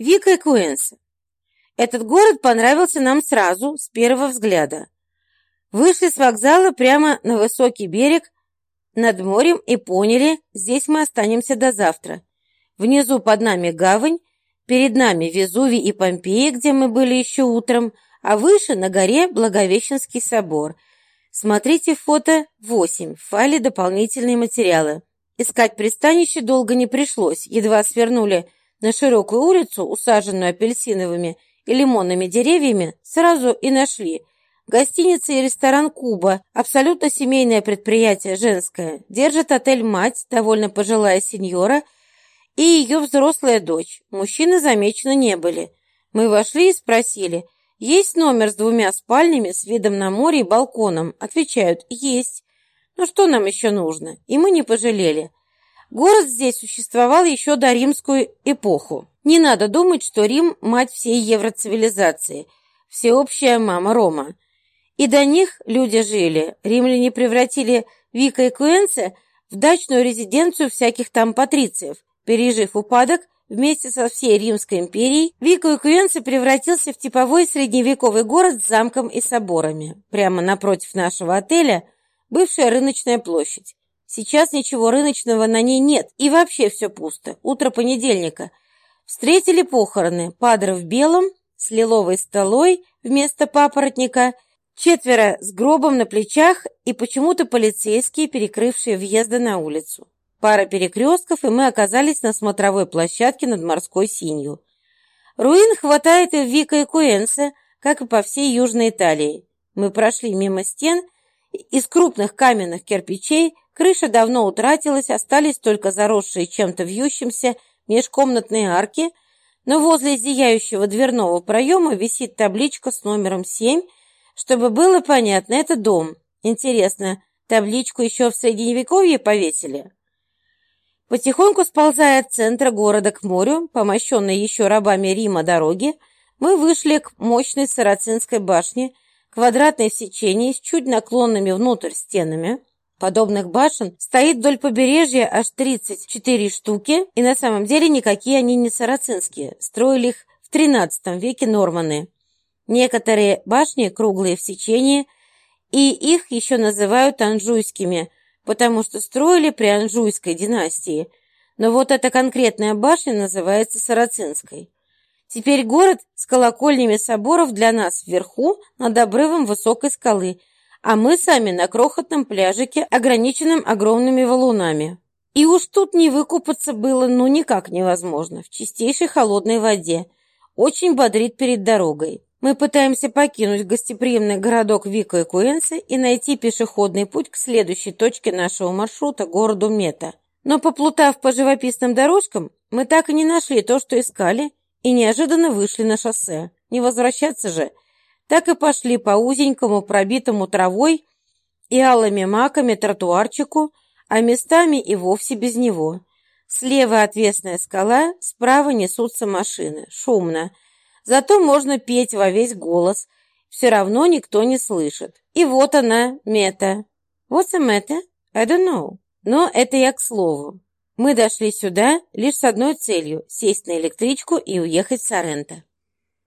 Вика и Куэнса. Этот город понравился нам сразу, с первого взгляда. Вышли с вокзала прямо на высокий берег над морем и поняли, здесь мы останемся до завтра. Внизу под нами гавань, перед нами Везувий и Помпеи, где мы были еще утром, а выше на горе Благовещенский собор. Смотрите фото 8, в файле дополнительные материалы. Искать пристанище долго не пришлось, едва свернули на широкую улицу, усаженную апельсиновыми и лимонными деревьями, сразу и нашли. Гостиница и ресторан «Куба», абсолютно семейное предприятие женское, держит отель «Мать», довольно пожилая сеньора, и ее взрослая дочь. Мужчины замечены не были. Мы вошли и спросили, есть номер с двумя спальнями с видом на море и балконом? Отвечают, есть. Ну что нам еще нужно? И мы не пожалели. Город здесь существовал еще до римскую эпоху. Не надо думать, что Рим – мать всей евроцивилизации, всеобщая мама Рома. И до них люди жили. Римляне превратили Вика и Куэнце в дачную резиденцию всяких там патрициев. Пережив упадок, вместе со всей Римской империей, Вика и Куэнце превратился в типовой средневековый город с замком и соборами. Прямо напротив нашего отеля – бывшая рыночная площадь. Сейчас ничего рыночного на ней нет, и вообще все пусто. Утро понедельника. Встретили похороны. Падре в белом, с лиловой столой вместо папоротника – Четверо с гробом на плечах и почему-то полицейские, перекрывшие въезды на улицу. Пара перекрестков, и мы оказались на смотровой площадке над морской синью. Руин хватает и Вика и Куэнсе, как и по всей Южной Италии. Мы прошли мимо стен, из крупных каменных кирпичей крыша давно утратилась, остались только заросшие чем-то вьющимся межкомнатные арки, но возле зияющего дверного проема висит табличка с номером 7 чтобы было понятно, это дом. Интересно, табличку еще в Средневековье повесили? Потихоньку сползая от центра города к морю, помощенной еще рабами Рима дороги, мы вышли к мощной сарацинской башне, квадратной в сечении, с чуть наклонными внутрь стенами. Подобных башен стоит вдоль побережья аж 34 штуки, и на самом деле никакие они не сарацинские. Строили их в XIII веке норманы. Некоторые башни круглые в сечении, и их еще называют анжуйскими, потому что строили при Анжуйской династии. Но вот эта конкретная башня называется Сарацинской. Теперь город с колокольнями соборов для нас вверху, над обрывом высокой скалы, а мы сами на крохотном пляжике, ограниченном огромными валунами. И уж тут не выкупаться было ну никак невозможно, в чистейшей холодной воде. Очень бодрит перед дорогой. Мы пытаемся покинуть гостеприимный городок Вика и Куэнси и найти пешеходный путь к следующей точке нашего маршрута, городу Мета. Но поплутав по живописным дорожкам, мы так и не нашли то, что искали, и неожиданно вышли на шоссе. Не возвращаться же. Так и пошли по узенькому, пробитому травой и алыми маками тротуарчику, а местами и вовсе без него. Слева отвесная скала, справа несутся машины. Шумно. Зато можно петь во весь голос. Все равно никто не слышит. И вот она, мета. What's a meta? I don't know. Но это я к слову. Мы дошли сюда лишь с одной целью – сесть на электричку и уехать в Соренто.